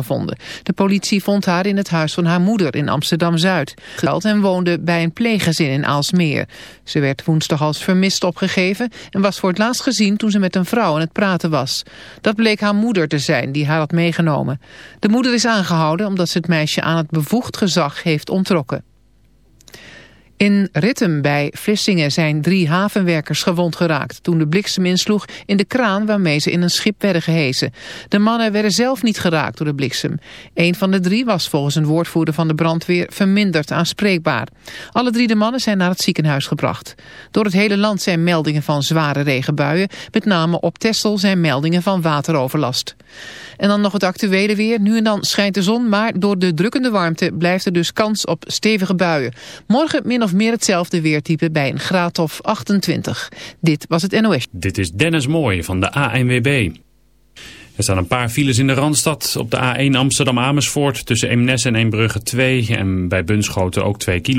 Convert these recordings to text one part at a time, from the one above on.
gevonden. De politie vond haar in het huis van haar moeder in Amsterdam-Zuid. en woonde bij een pleeggezin in Aalsmeer. Ze werd woensdag als vermist opgegeven en was voor het laatst gezien toen ze met een vrouw aan het praten was. Dat bleek haar moeder te zijn die haar had meegenomen. De moeder is aangehouden omdat ze het meisje aan het bevoegd gezag heeft ontrokken. In Rittem bij Vlissingen zijn drie havenwerkers gewond geraakt... toen de bliksem insloeg in de kraan waarmee ze in een schip werden gehezen. De mannen werden zelf niet geraakt door de bliksem. Een van de drie was volgens een woordvoerder van de brandweer verminderd aanspreekbaar. Alle drie de mannen zijn naar het ziekenhuis gebracht. Door het hele land zijn meldingen van zware regenbuien. Met name op Texel zijn meldingen van wateroverlast. En dan nog het actuele weer. Nu en dan schijnt de zon, maar door de drukkende warmte blijft er dus kans op stevige buien. Morgen min of meer hetzelfde weertype bij een graad of 28. Dit was het NOS. Dit is Dennis Mooij van de ANWB. Er staan een paar files in de Randstad. Op de A1 Amsterdam-Amersfoort tussen Eemnes en Eembrugge 2 en bij Bunschoten ook 2 kilo.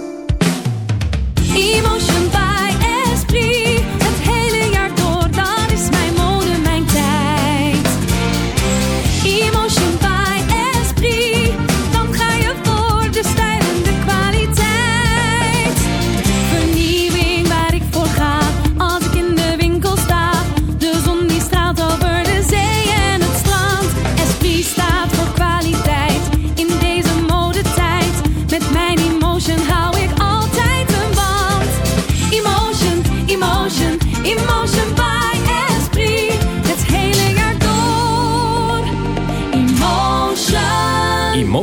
Emotion by Esprit.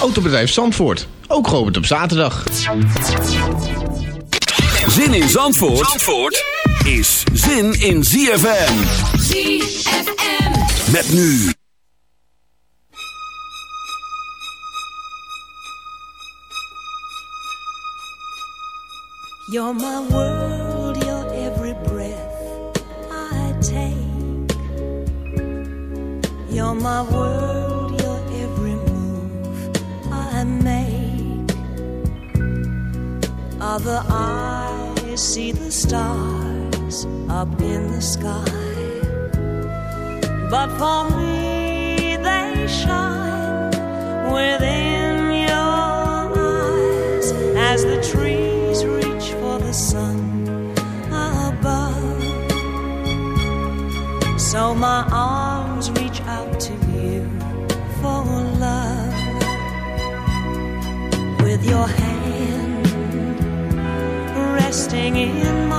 Autobedrijf Zandvoort, ook geopend op zaterdag. Zin in Zandvoort, Zandvoort is zin in ZFM. ZFM. Met nu. You're my world, you're every breath I take. You're my world, Other eyes see the stars up in the sky. But for me, they shine within your eyes as the trees reach for the sun above. So my arms reach out to you for love. With your hand resting in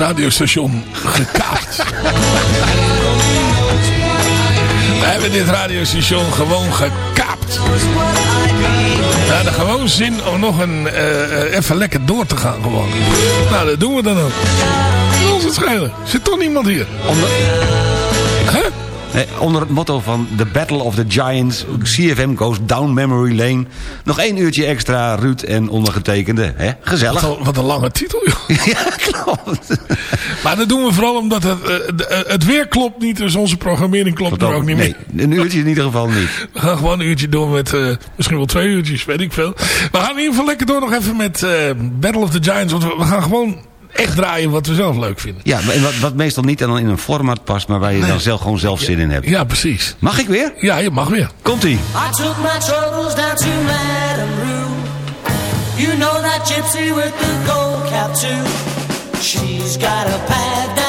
radiostation gekaapt. Wij hebben dit radiostation gewoon gekaapt. We hadden gewoon zin om nog een, eh, eh, even lekker door te gaan gewoon. Nou, dat doen we dan ook. Ons het schelen. Zit toch niemand hier? Eh, onder het motto van The Battle of the Giants, CFM goes down memory lane. Nog één uurtje extra, Ruud en ondergetekende. Hè? Gezellig. Wat, een- wat een lange titel, joh. ja, klopt. Maar dat doen we vooral omdat het, eh, eh, het weer klopt niet. Dus onze programmering klopt er ook niet nee, meer. een uurtje in ieder geval niet. We gaan gewoon een uurtje door met misschien wel twee uurtjes, weet ik veel. We gaan in ieder geval lekker door nog even met Battle of the Giants. Want we, we gaan gewoon echt draaien wat we zelf leuk vinden. Ja, en wat, wat meestal niet dan in een format past, maar waar je dan zelf gewoon zelf zin in hebt. Ja, precies. Mag ik weer? Ja, je mag weer. Komt-ie. I took my troubles down to Madame Rue. You know that gypsy with the gold cap too. She's got a pad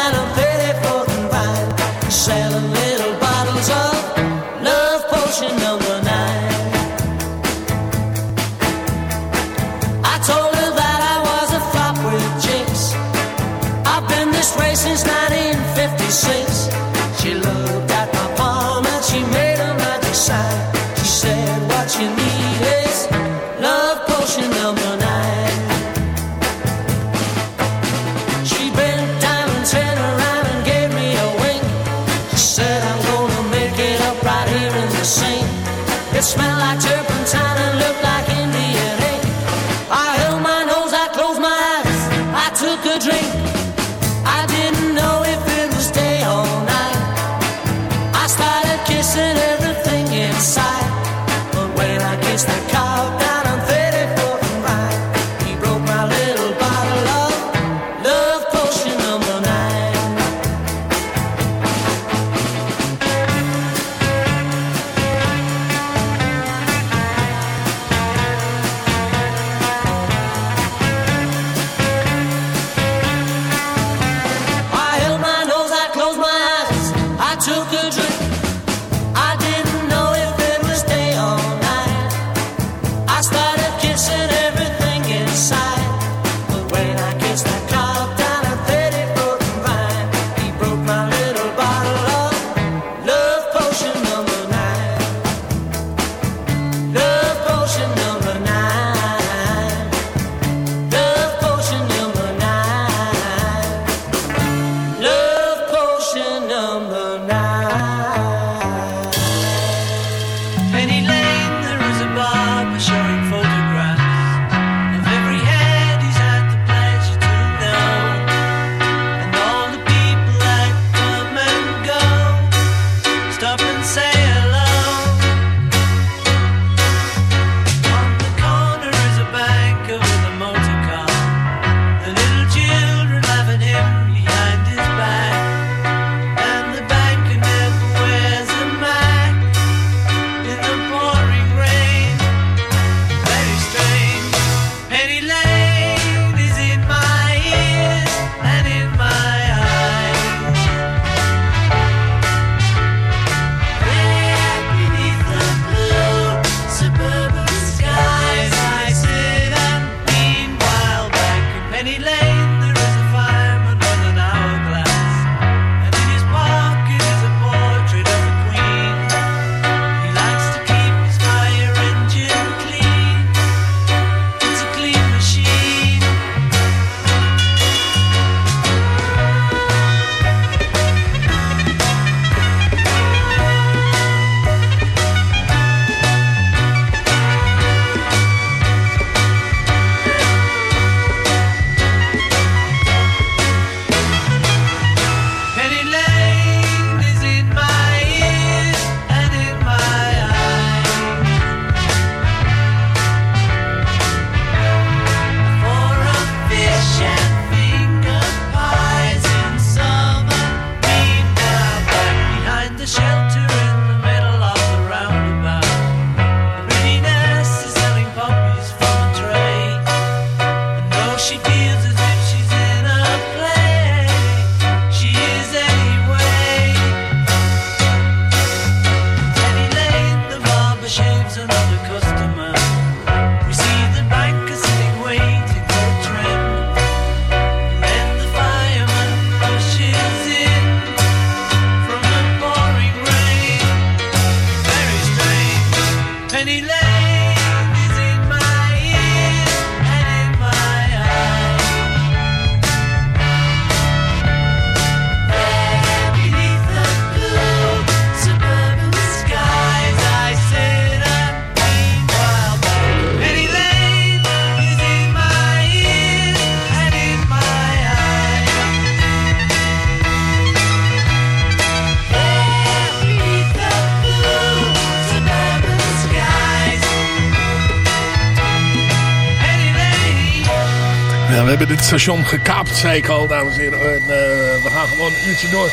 hebben dit station gekaapt, zei ik al, dames en heren. En, eh, we gaan gewoon een uurtje door.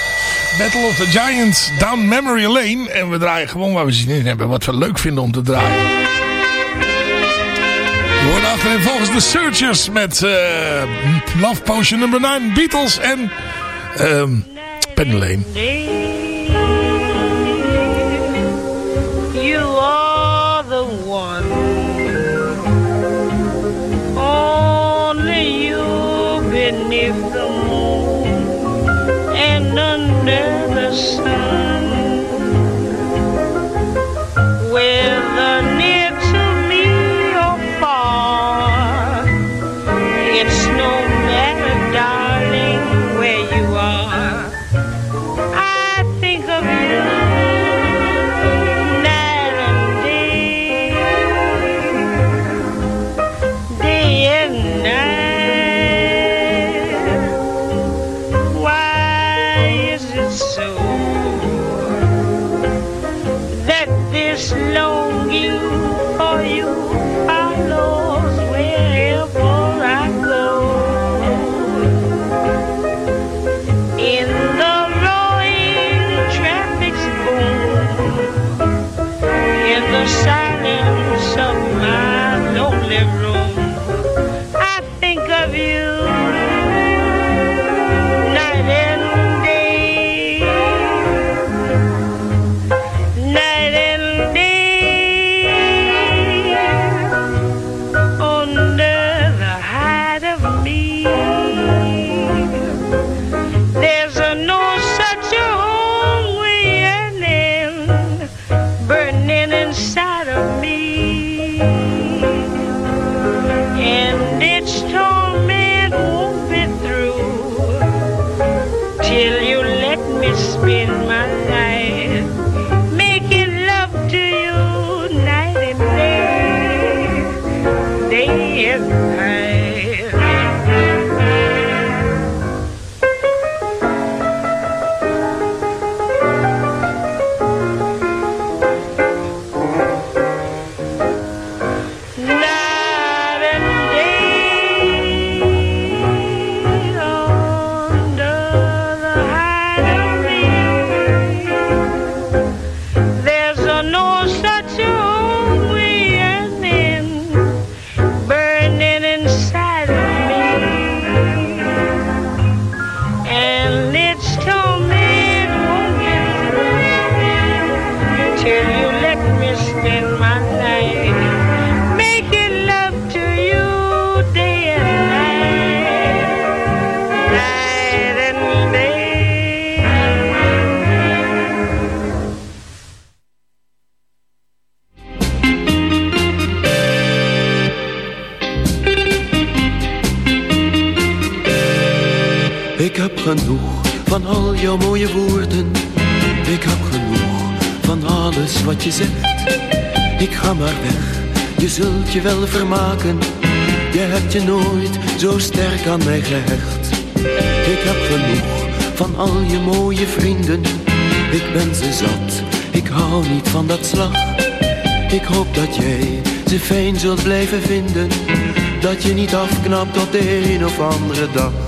Battle of the Giants, Down Memory Lane. En we draaien gewoon waar we zin in hebben. Wat we leuk vinden om te draaien. We worden achterin volgens de Searchers met eh, Love Potion nummer 9, Beatles en ehm Penny Lane. Ik heb genoeg van al jouw mooie woorden. Ik heb genoeg van alles wat je zegt. Ik ga maar weg, je zult je wel vermaken. Je hebt je nooit zo sterk aan mij gehecht. Ik heb genoeg van al je mooie vrienden. Ik ben ze zat, ik hou niet van dat slag. Ik hoop dat jij ze fijn zult blijven vinden. Dat je niet afknapt tot de een of andere dag.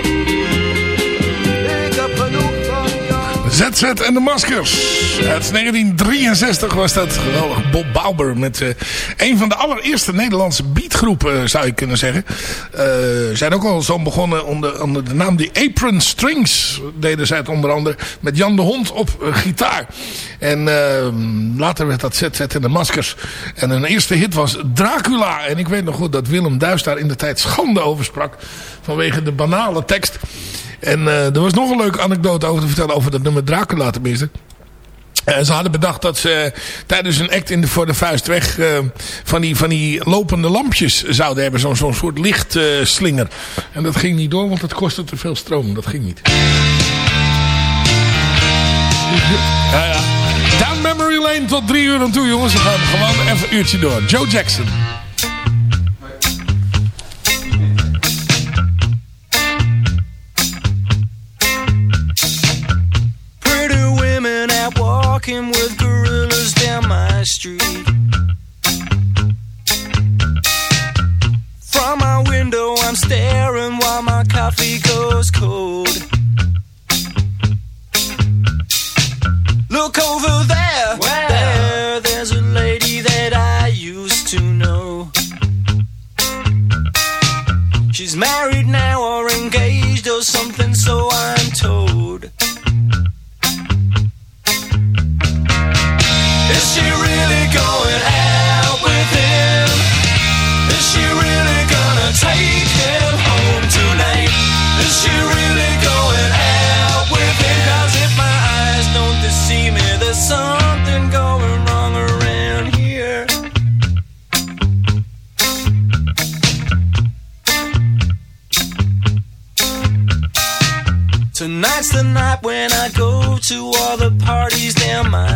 ZZ en de Maskers. Uit 1963 was dat geweldig. Bob Bauber met eh, een van de allereerste Nederlandse beatgroepen zou je kunnen zeggen. Eh zijn ook al zo begonnen onder, onder de naam die Apron Strings. Deden zij het onder andere met Jan de Hond op eh, gitaar. En eh, later werd dat ZZ en de Maskers. En hun eerste hit was Dracula. En ik weet nog goed dat Willem Duis daar in de tijd schande over sprak. Vanwege de banale tekst. En eh, er was nog een leuke anekdote over te vertellen over dat nummer Dracula tenminste. Eh, ze hadden bedacht dat ze tijdens een act in de, voor de vuist weg eh, van, die, van die lopende lampjes zouden hebben. Zo'n zo'n soort lichtslinger. en dat ging niet door, want het kostte te veel stroom. Dat ging niet. Ja, ja. Down memory lane tot drie uur aan toe, jongens. We gaan gewoon even een uurtje door. Joe Jackson. Walking with gorillas down my street. From my window, I'm staring while my coffee goes cold. Look over there, there, there's a lady that I used to know. She's married now or engaged or something, so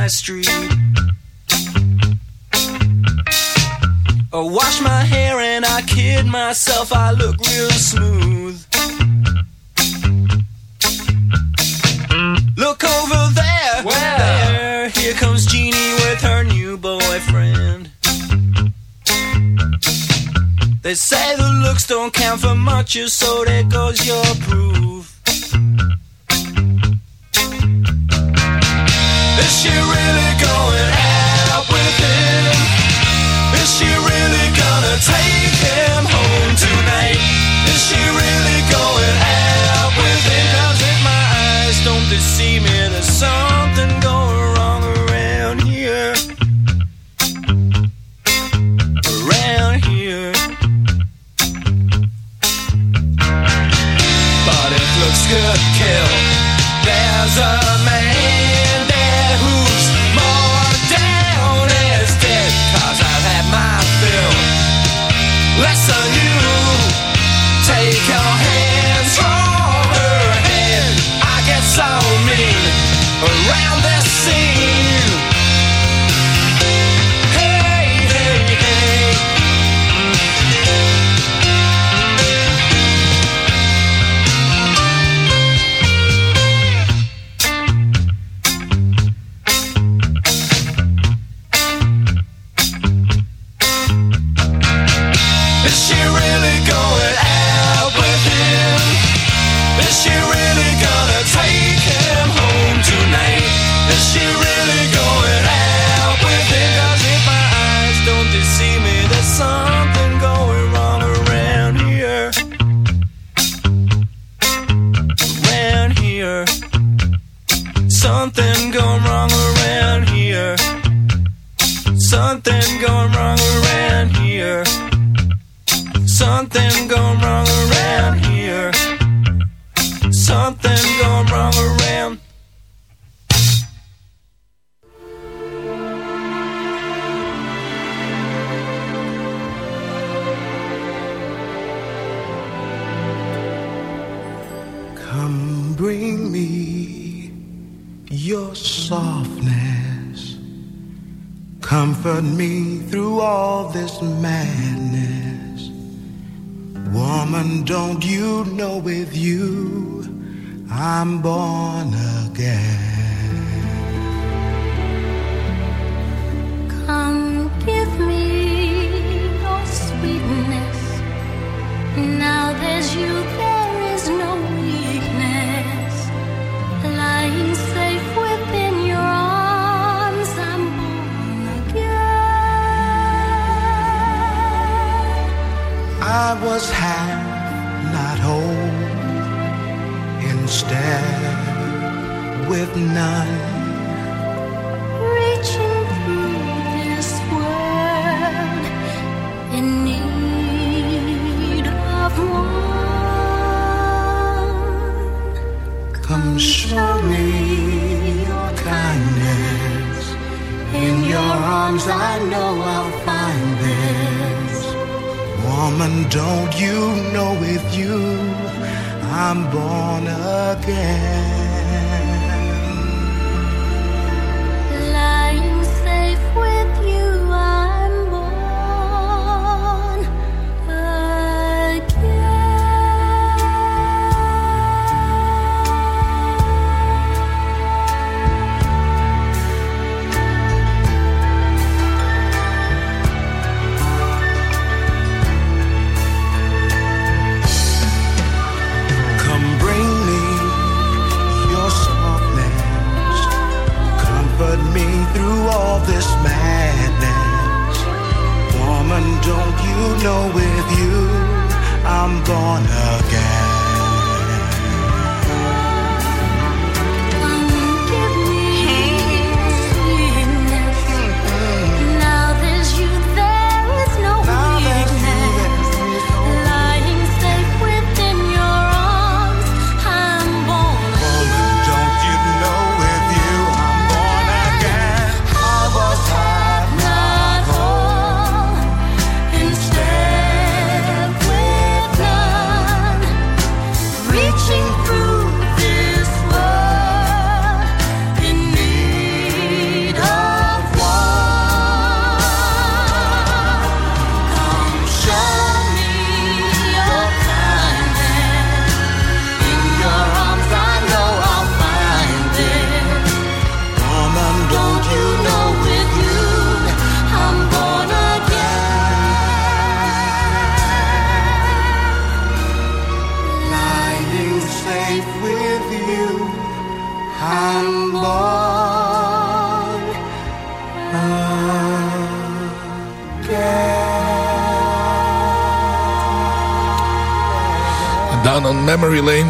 my street. I wash my hair and I kid myself, I look real smooth. Look over there, there, here comes Jeannie with her new boyfriend. They say the looks don't count for much, so there goes your proof. Is she really going out with him? Is she really gonna take him was half, not whole, instead with none. Reaching through this world in need of one. Come show me your kindness. In your arms, I know I'll find. Woman, don't you know with you I'm born again?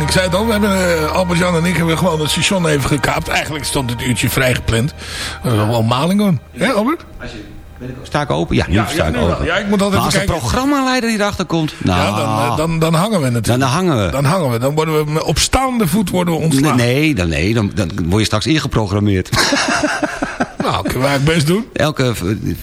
Ik zei het al, we hebben, eh, Albert-Jan en ik hebben gewoon het station even gekaapt. Eigenlijk stond het uurtje vrijgepland. Dat is wel maling hoor. Ja, Albert? Sta ik open? Ja, nu Ja, sta ik open. Ja, ik moet altijd maar als de programmaleider die erachter komt... Nou, Ja, dan, eh, dan, dan hangen we natuurlijk. dan, dan hangen we. Dan hangen we. Dan worden we op staande voet worden we Nee, ontslagen. nee, dan, nee dan, dan word je straks ingeprogrammeerd. Nou, kunnen wij het best doen. Elke,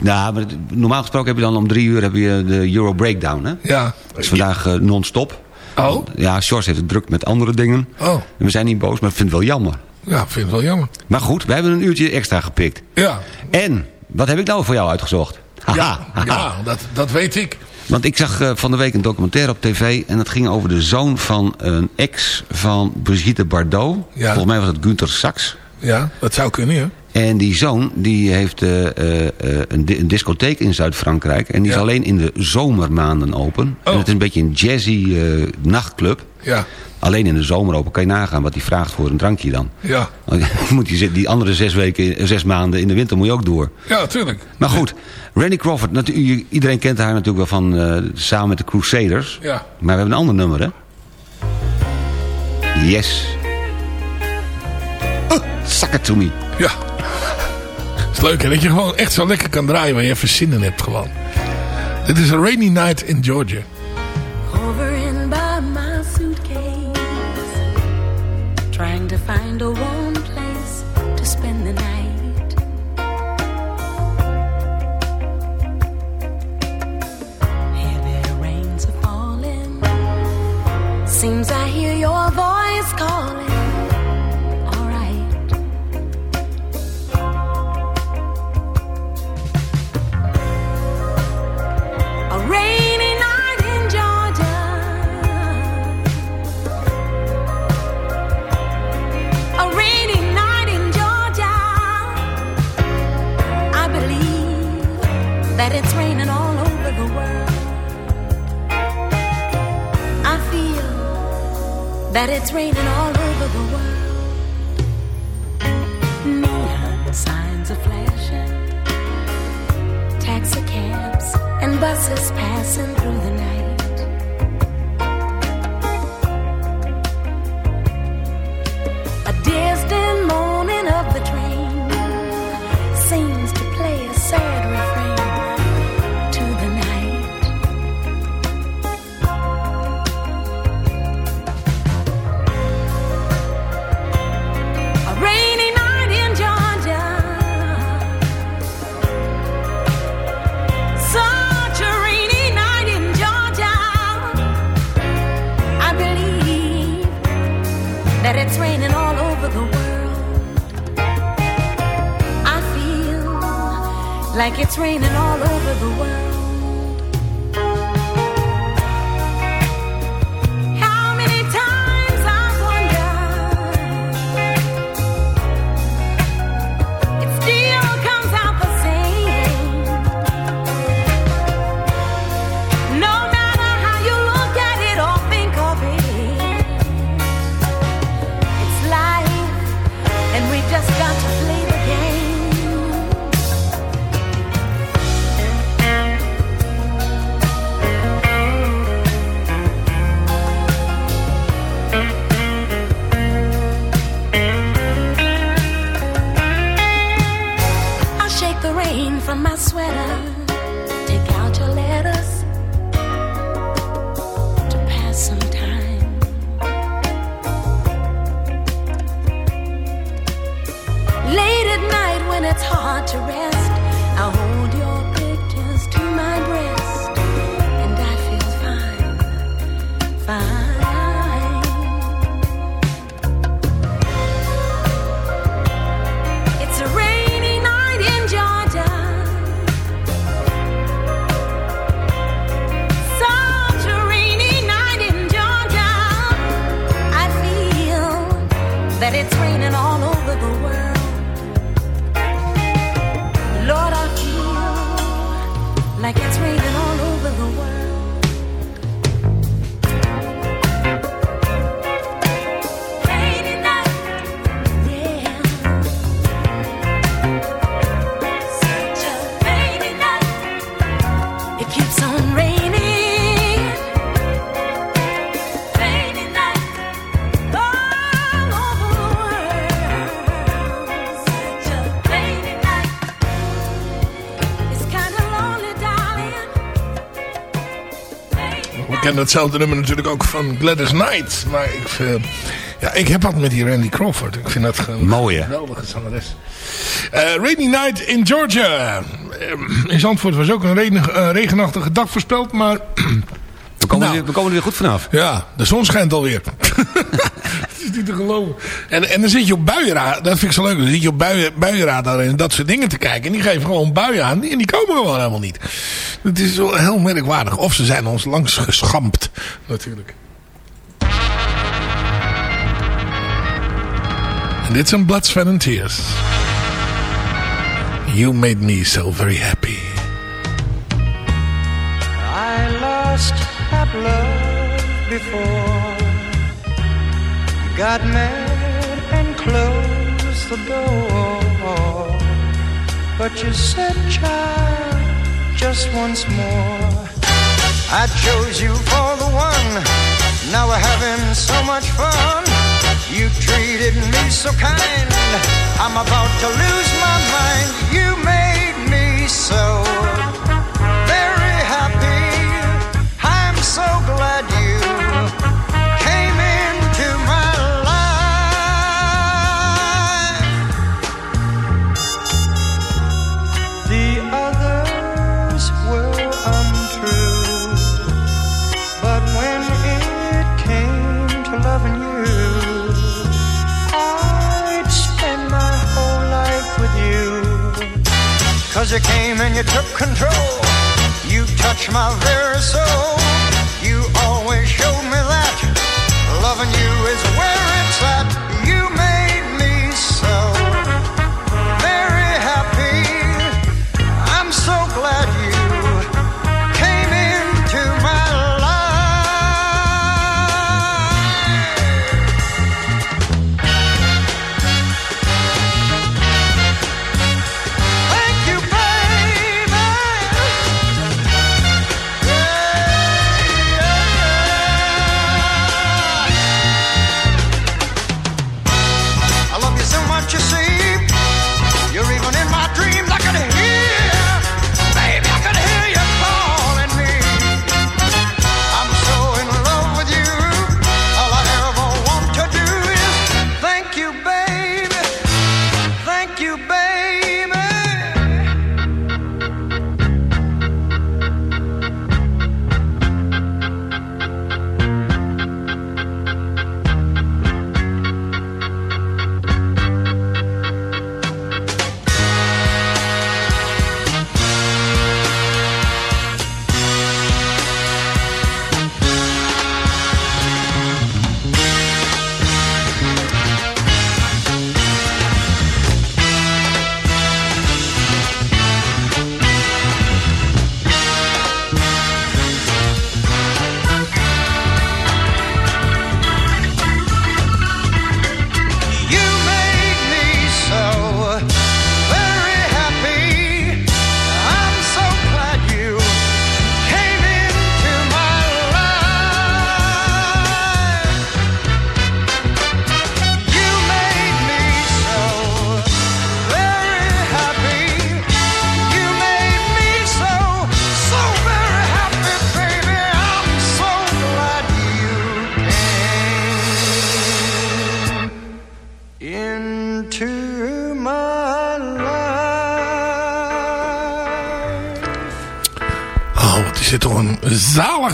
nou, maar normaal gesproken heb je dan om drie uur heb je de Euro Breakdown. Hè? Ja. Dat is vandaag eh, non-stop. Oh? Ja, Sjors heeft het druk met andere dingen. Oh. En we zijn niet boos, maar ik vind het wel jammer. Ja, ik vind het wel jammer. Maar goed, we hebben een uurtje extra gepikt. Ja. En, wat heb ik nou voor jou uitgezocht? Haha. Ja, dat, dat weet ik. Want ik zag eh, van de week een documentaire op tv... en dat ging over de zoon van een ex van Brigitte Bardot. Ja. Volgens mij was het Gunther Sachs. Ja, dat zou kunnen, ja. En die zoon die heeft eh, eh, eh, een, di- een discotheek in Zuid-Frankrijk. En die is alleen in de zomermaanden open. Oh. En het is een beetje een jazzy nachtclub. Ja. Alleen in de zomer open. Kan je nagaan wat hij vraagt voor een drankje dan. Ja. moet je, die andere zes, weken, zes maanden in de winter moet je ook door. Ja, natuurlijk. Maar goed, Randy Crawford. iedereen kent haar natuurlijk wel van samen met de Crusaders. Ja. Maar we hebben een ander nummer, hè? Yes. Oh, suck it to me. Ja. Is leuk hè, dat je gewoon echt zo lekker kan draaien waar je even zin in hebt gewoon. Dit is A Rainy Night in Georgia. Over in by my suitcase, trying to find a warm place to spend the night. Heavy rains are falling. Seems I hear your voice calling. That it's raining all over the world. I feel that it's raining all over the world. Neon signs are flashing, taxi cabs and buses passing through the night. Like it's raining all over the world. Kennen hetzelfde nummer natuurlijk ook van Gladys Knight. Maar ik, eh, ja, ik heb wat met die Randy Crawford. Ik vind dat een geweldige zangeres. Eh Rainy Night in Georgia. Eh, in Zandvoort was ook een regen, eh, regenachtige dag voorspeld. Maar We komen, Nou. er, we komen er weer goed vanaf. ja, de zon schijnt alweer. Het is niet te geloven. En, en dan zit je op buienraad. Dat vind ik zo leuk. Dan zit je op buien, buienraad en dat soort dingen te kijken. En die geven gewoon buien aan. En die komen gewoon helemaal niet. Het is wel heel merkwaardig. Of ze zijn ons langs geschampt. Natuurlijk. En dit zijn Blood, Sweat and Tears. You made me so very happy. I lost that love before got mad and closed the door. But you said, child, just once more. I chose you for the one. Now we're having so much fun. You treated me so kind. I'm about to lose my mind. You made me so very happy. I'm so glad you Cause you came and you took control. You touched my very soul. You always showed me that loving you is where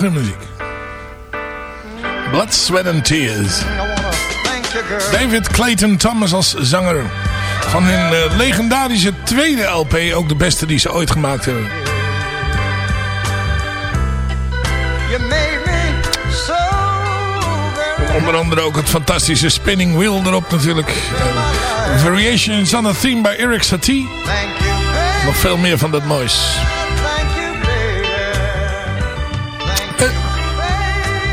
zalige muziek. Blood, Sweat and Tears. David Clayton Thomas als zanger. Van hun eh, legendarische tweede LP. Ook de beste die ze ooit gemaakt hebben. Onder andere ook het fantastische Spinning Wheel erop natuurlijk. Variations on a Theme by Eric Satie. Nog veel meer van dat moois.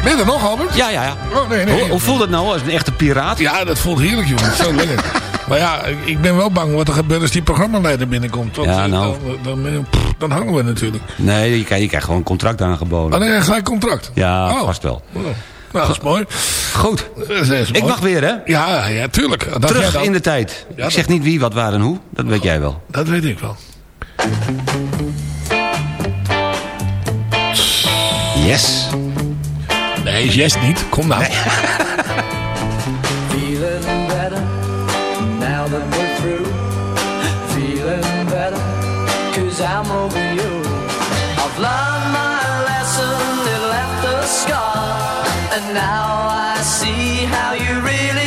Ben je er nog, Albert? Ja, ja, ja. Oh, nee, nee. Hoe, hoe voelt het nou als een echte piraat? Ja, dat voelt heerlijk, jongen. Zo lekker. Maar ja, ik ben wel bang wat er gebeurt als die programmaleider binnenkomt. Want, Ja, eh, nou. Dan, dan, pff, dan hangen we natuurlijk. Nee, je krijgt, je krijgt gewoon een contract aangeboden. Oh, nee, gelijk contract. Ja, Oh. vast wel. Oh. Nou, dat is mooi. Goed. Dat is- dat Ik mag weer, hè? Ja, ja, tuurlijk. Dat Terug dan. in de tijd. Ja, ik zeg niet wie, wat, waar en hoe. Dat weet jij wel. Dat weet ik wel. Yes. Nee, yes niet. Kom nou. Feeling better now that we're through. Feeling better cause I'm over you. I've learned my lesson, it left a scar. And now I see how you really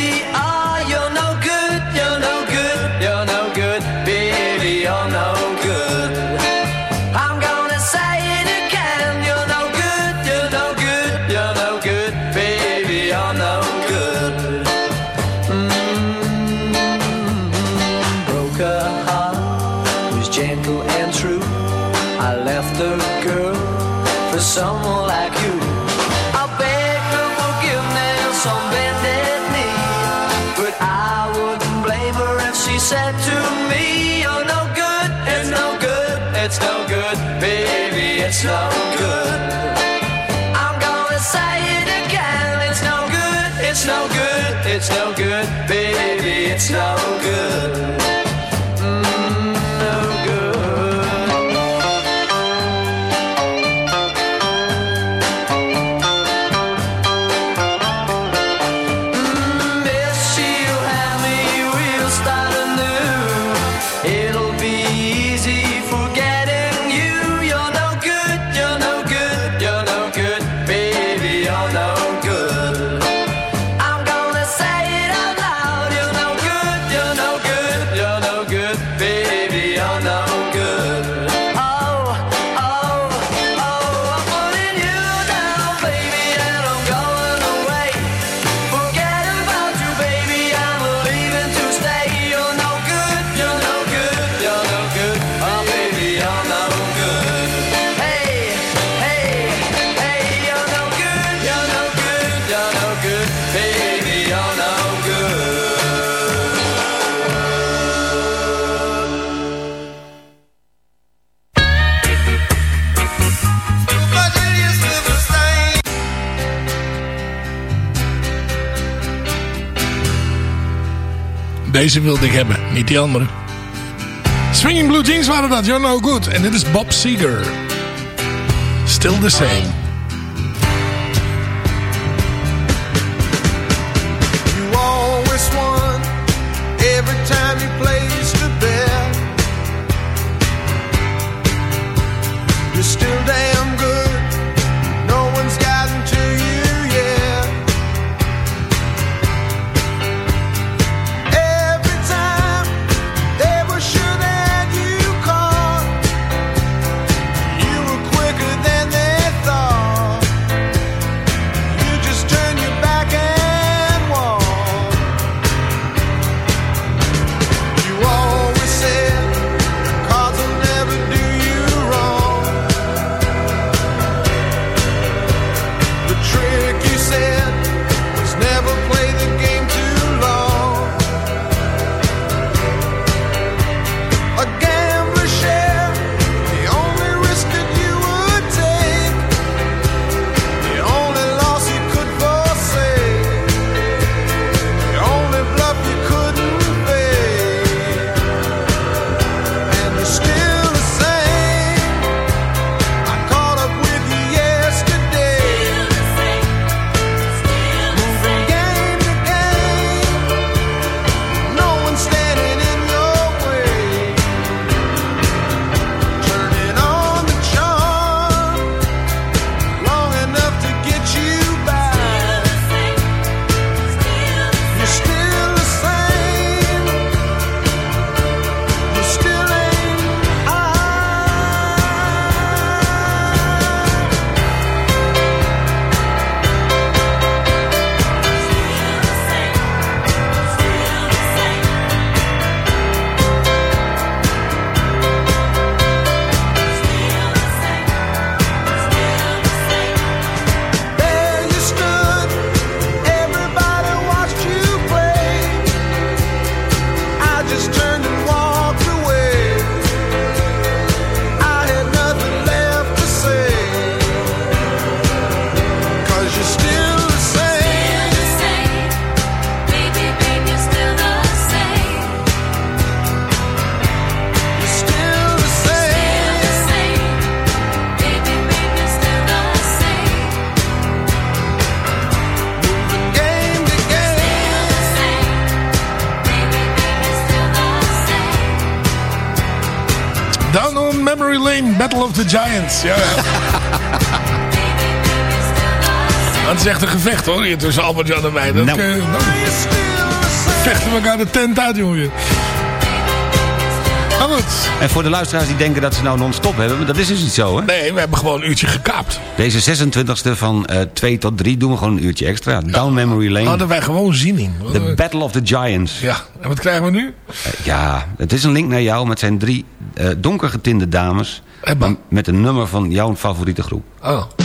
Deze wilde ik hebben, niet die andere. Swinging Blue Jeans waren dat, You're No Good. En dit is Bob Seger. Still the same. Giants. Ja, ja. Dat is echt een gevecht hoor, hier tussen Albert-Jan en mij. Dat, Nou. eh, nou, vechten we elkaar de tent uit, jongen. Maar goed. En voor de luisteraars die denken dat ze nou non-stop hebben... maar dat is dus niet zo, hè? Nee, we hebben gewoon een uurtje gekaapt. Deze 26e van eh 2 tot 3 doen we gewoon een uurtje extra. Down Memory Lane. Hadden wij gewoon zin in. The Battle of the Giants. Ja, en wat krijgen we nu? Eh, ja, het is een link naar jou met zijn drie eh donker getinde dames. Met een nummer van jouw favoriete groep. Oh.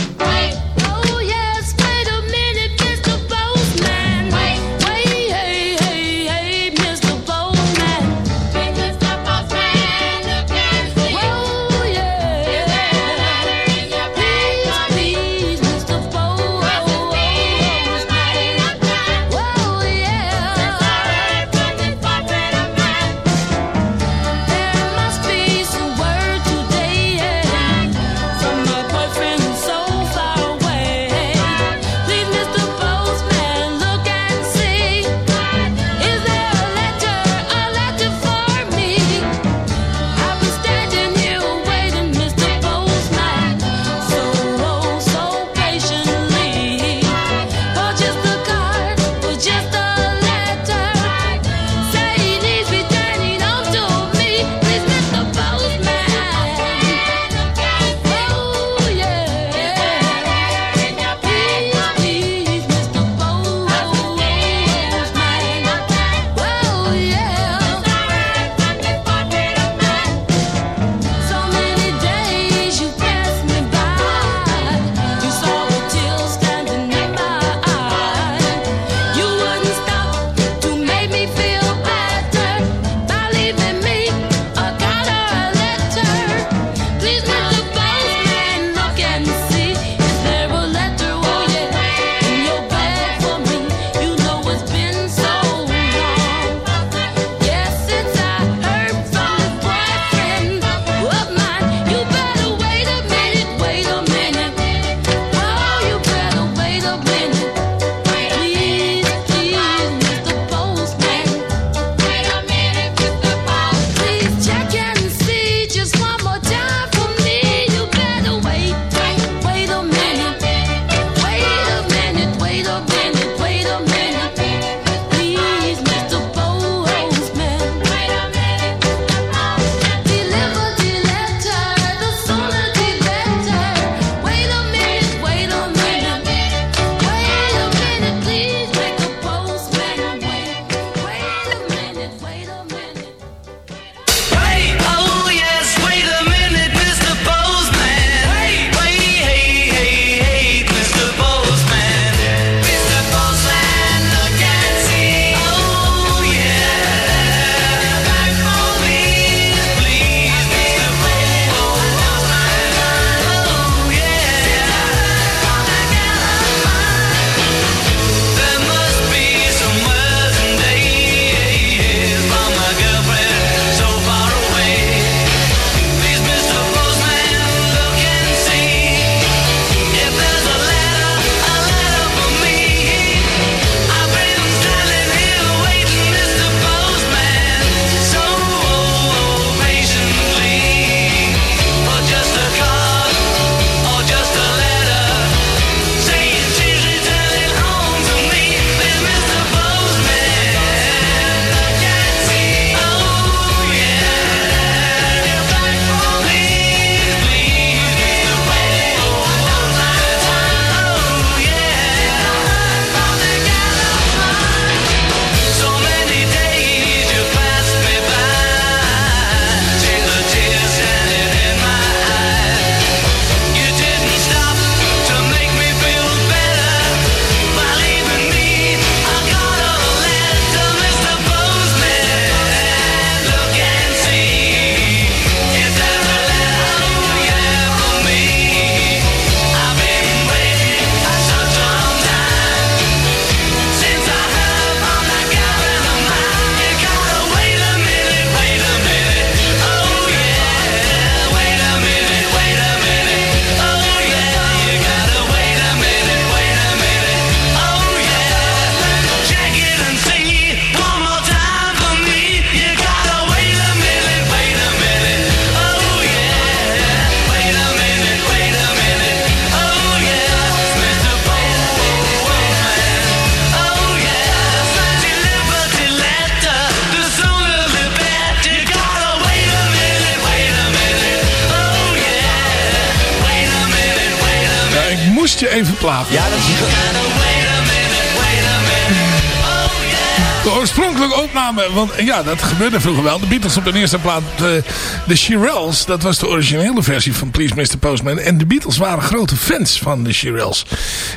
Want ja, dat gebeurde vroeger wel. De Beatles op de eerste plaat, de, de Shirelles, dat was de originele versie van Please Mr. Postman. En de Beatles waren grote fans van de Shirelles.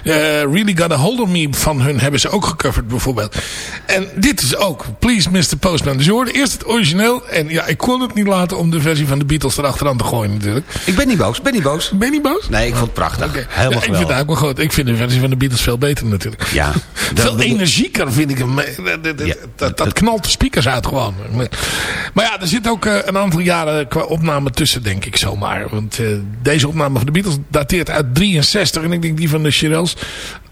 Eh, really Got a Hold of Me van hun hebben ze ook gecoverd bijvoorbeeld. En dit is ook Please Mr. Postman. Dus je hoorde eerst het origineel. En ja, ik kon het niet laten om de versie van de Beatles erachteraan te gooien natuurlijk. Ik ben niet boos, ben niet boos. Ben je niet boos? Nee, ik vond het prachtig. Oké. Helemaal Ja, ik vind het ook wel goed. Ik vind de versie van de Beatles veel beter natuurlijk. Ja. Veel energieker vind ik hem. Dat, dat, Ja, dat, dat de speakers uit gewoon. Maar ja, er zit ook eh, een aantal jaren qua opname tussen, denk ik zomaar. Want eh, deze opname van de Beatles dateert uit 63. En ik denk die van de Shirelles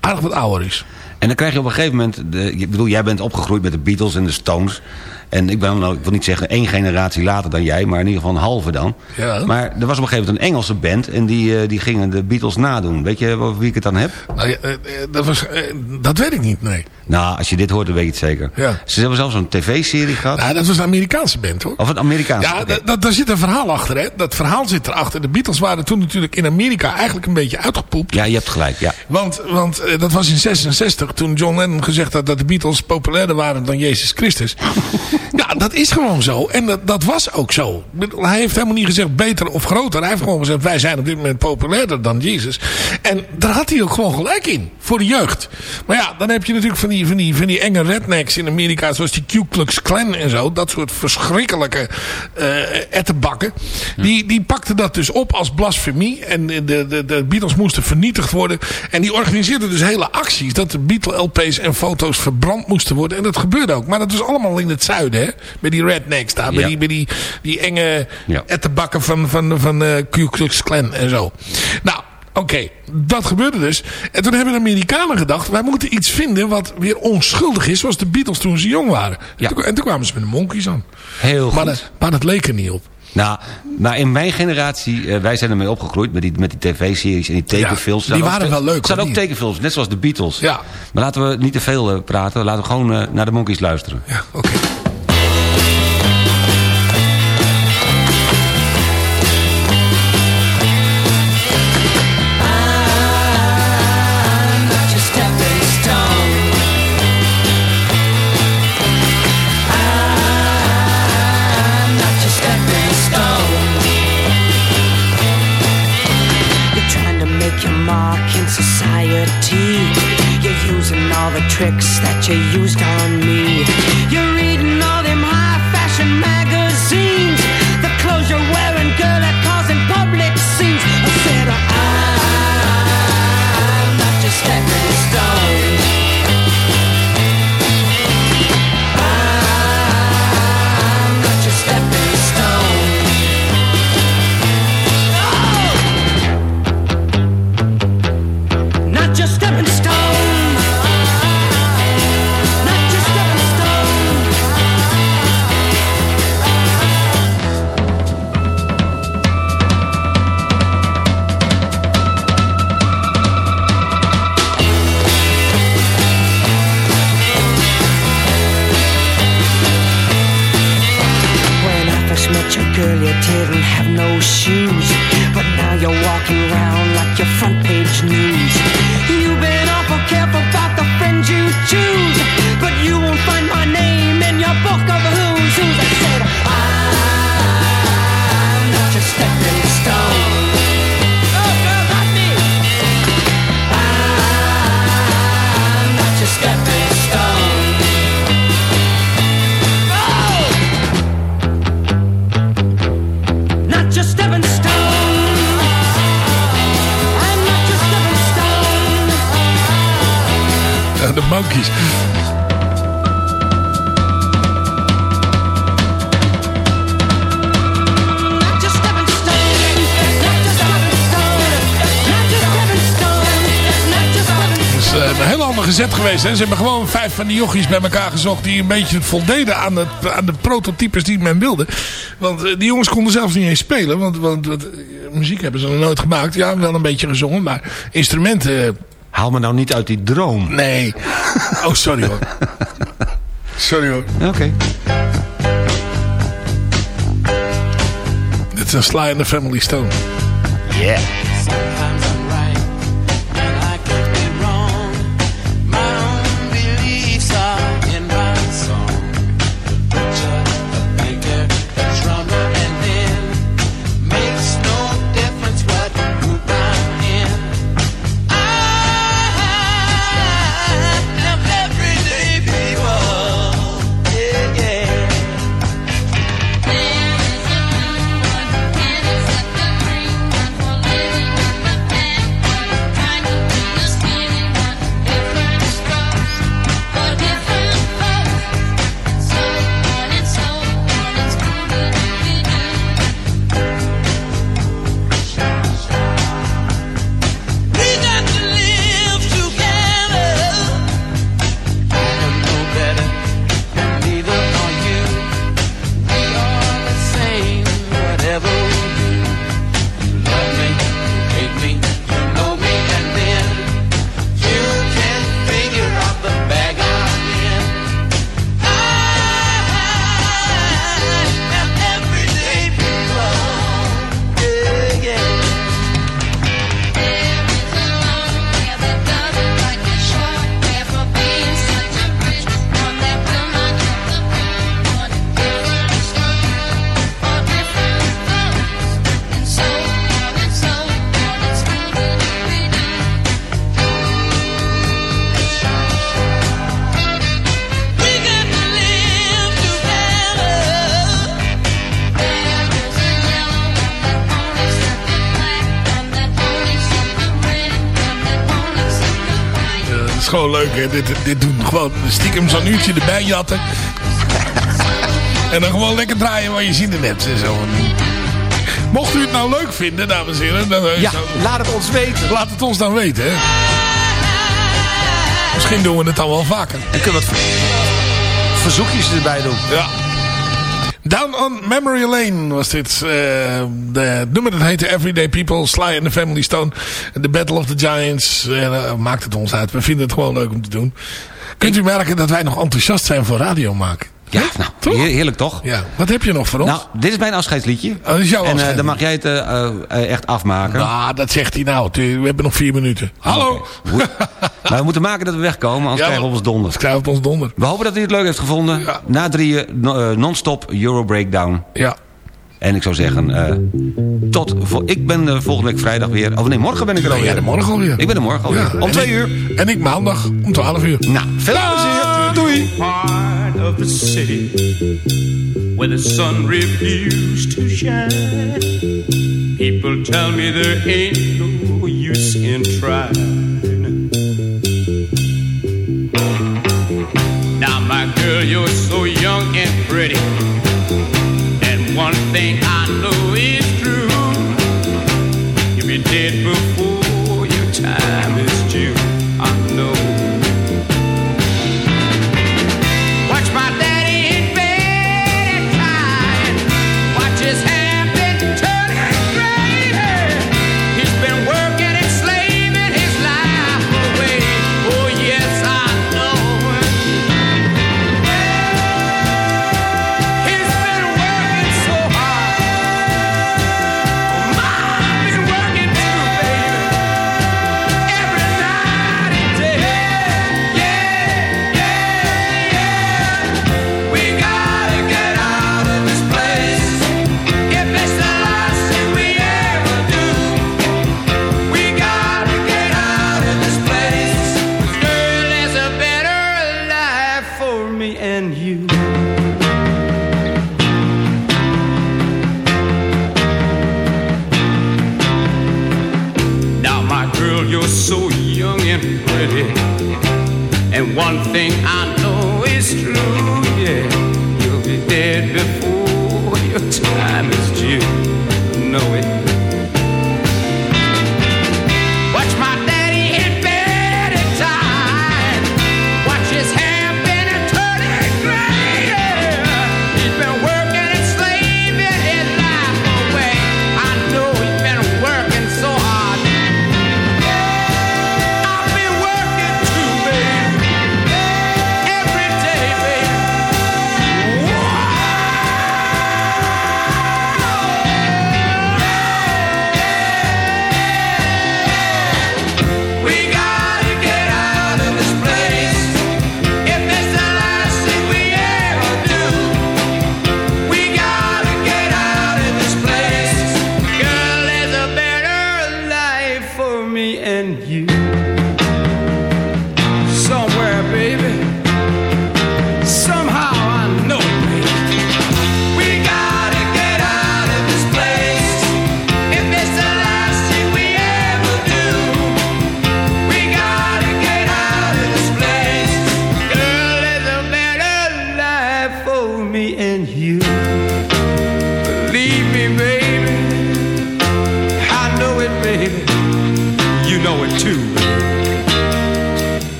aardig wat ouder is. En dan krijg je op een gegeven moment... De, ik bedoel, jij bent opgegroeid met de Beatles en de Stones. En ik ben, nou, ik wil niet zeggen één generatie later dan jij... maar in ieder geval een halve dan. Ja. Maar er was op een gegeven moment een Engelse band... en die, eh, die gingen de Beatles nadoen. Weet je over wie ik het dan heb? Nou, ja, eh, eh, dat, was, dat weet ik niet, nee. Nou, als je dit hoort, dan weet je het zeker. Ja. Ze hebben zelfs een tv-serie gehad. Nou, dat was een Amerikaanse band hoor. Of een Amerikaanse. Ja, daar zit een verhaal achter. Hè? Dat verhaal zit erachter. De Beatles waren toen natuurlijk in Amerika eigenlijk een beetje uitgepoept. Ja, je hebt gelijk, ja. Want, want dat was in 66 toen John Lennon gezegd had dat de Beatles populairder waren dan Jezus Christus. Ja, dat is gewoon zo. En dat, dat was ook zo. Hij heeft helemaal niet gezegd beter of groter. Hij heeft gewoon gezegd wij zijn op dit moment populairder dan Jezus. En daar had hij ook gewoon gelijk in. Voor de jeugd. Maar ja, dan heb je natuurlijk van die, van die, van die enge rednecks in Amerika. Zoals die Ku Klux Klan en zo. Dat soort verschrikkelijke eh ettenbakken. Die, die pakten dat dus op als blasfemie. En de, de, de Beatles moesten vernietigd worden. En die organiseerden dus hele acties. Dat de Beatle-LP's en foto's verbrand moesten worden. En dat gebeurde ook. Maar dat was allemaal in het zuiden. Hè? Bij die rednecks daar. Bij, Ja. die, bij die, die enge Ja. ettenbakken van, van, van eh Ku Klux Klan en zo. Nou, oké. Dat gebeurde dus. En toen hebben de Amerikanen gedacht... wij moeten iets vinden wat weer onschuldig is... zoals de Beatles toen ze jong waren. Ja. En, toen, en toen kwamen ze met de Monkeys aan. Heel goed. Maar dat, maar dat leek er niet op. Nou, maar in mijn generatie, eh, wij zijn ermee opgegroeid met die, met die tv-series en die tekenfilms. Ja, die waren ook- wel leuk, Er hoor, ook tekenfilms, net zoals de Beatles. Ja. Maar laten we niet te veel eh, praten, laten we gewoon naar de Monkeys luisteren. Ja, oké. Tricks that you used on me. Van die jochies bij elkaar gezocht... die een beetje voldeden aan, het, aan de prototypes die men wilde. Want eh, die jongens konden zelfs niet eens spelen. Want, want, want, eh, muziek hebben ze nog nooit gemaakt. Ja, wel een beetje gezongen. Maar instrumenten... Haal me nou niet uit die droom. nee. Oh, sorry hoor. Sorry hoor. Oké. Dit is een Sly and the Family Stone. Yeah. Gewoon leuk, hè. Dit, dit doen. Gewoon stiekem zo'n uurtje erbij jatten. en dan gewoon lekker draaien waar je zin in hebt. En zo. Mocht u het nou leuk vinden, dames en heren. Dan, eh, Ja, zo- laat het ons weten. laat het ons dan weten, hè. Misschien doen we het dan wel vaker. En kunnen we wat verzoekjes erbij doen. Ja. Down on Memory Lane was dit. eh, de nummer dat heette Everyday People, Sly and the Family Stone. The Battle of the Giants. Eh, maakt het ons uit. We vinden het gewoon leuk om te doen. Kunt u merken dat wij nog enthousiast zijn voor radio maken? Ja, nou, heer- heerlijk toch? Ja. Wat heb je nog voor ons? Nou, dit is mijn afscheidsliedje. Oh, dat is jouw en afscheid. dan mag jij het eh, eh, echt afmaken. Nou, dat zegt hij nou. We hebben nog vier minuten. Hallo. Maar we moeten maken dat we wegkomen, anders Ja, krijgen we op ons donder. Krijgen we op ons donder. We hopen dat u het leuk heeft gevonden. Na drieën no- non-stop Euro Breakdown. Ja. En ik zou zeggen, eh, tot... Ik ben volgende week vrijdag weer... Of nee, morgen ben ik er alweer. Ja, de morgen alweer. Ik ben er morgen alweer. Ja. Om twee uur. En ik maandag om twaalf uur. Nou, veel plezier. Doei. Of the city where the sun refused to shine. People tell me there ain't no use in trying. Now, my girl, you're so young and pretty. And one thing I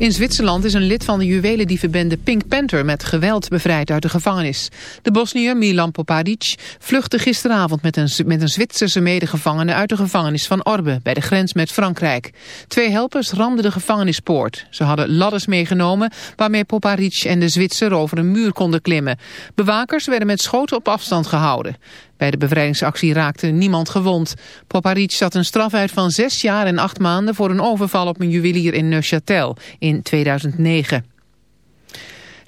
In Zwitserland is een lid van de juwelendievenbende Pink Panther met geweld bevrijd uit de gevangenis. De Bosnier Milan Popadic vluchtte gisteravond met een, met een Zwitserse medegevangene uit de gevangenis van Orbe bij de grens met Frankrijk. Twee helpers ramden de gevangenispoort. Ze hadden ladders meegenomen waarmee Popadic en de Zwitser over een muur konden klimmen. Bewakers werden met schoten op afstand gehouden. Bij de bevrijdingsactie raakte niemand gewond. Poparic zat een straf uit van zes jaar en acht maanden voor een overval op een juwelier in Neuchâtel in 2009.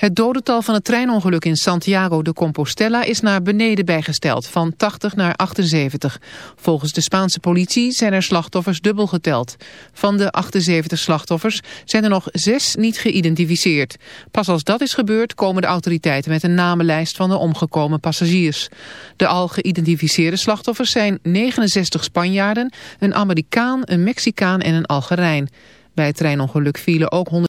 Het dodental van het treinongeluk in Santiago de Compostela is naar beneden bijgesteld, van 80 naar 78. Volgens de Spaanse politie zijn er slachtoffers dubbel geteld. Van de 78 slachtoffers zijn er nog zes niet geïdentificeerd. Pas als dat is gebeurd komen de autoriteiten met een namenlijst van de omgekomen passagiers. De al geïdentificeerde slachtoffers zijn 69 Spanjaarden, een Amerikaan, een Mexicaan en een Algerijn. Bij het treinongeluk vielen ook 100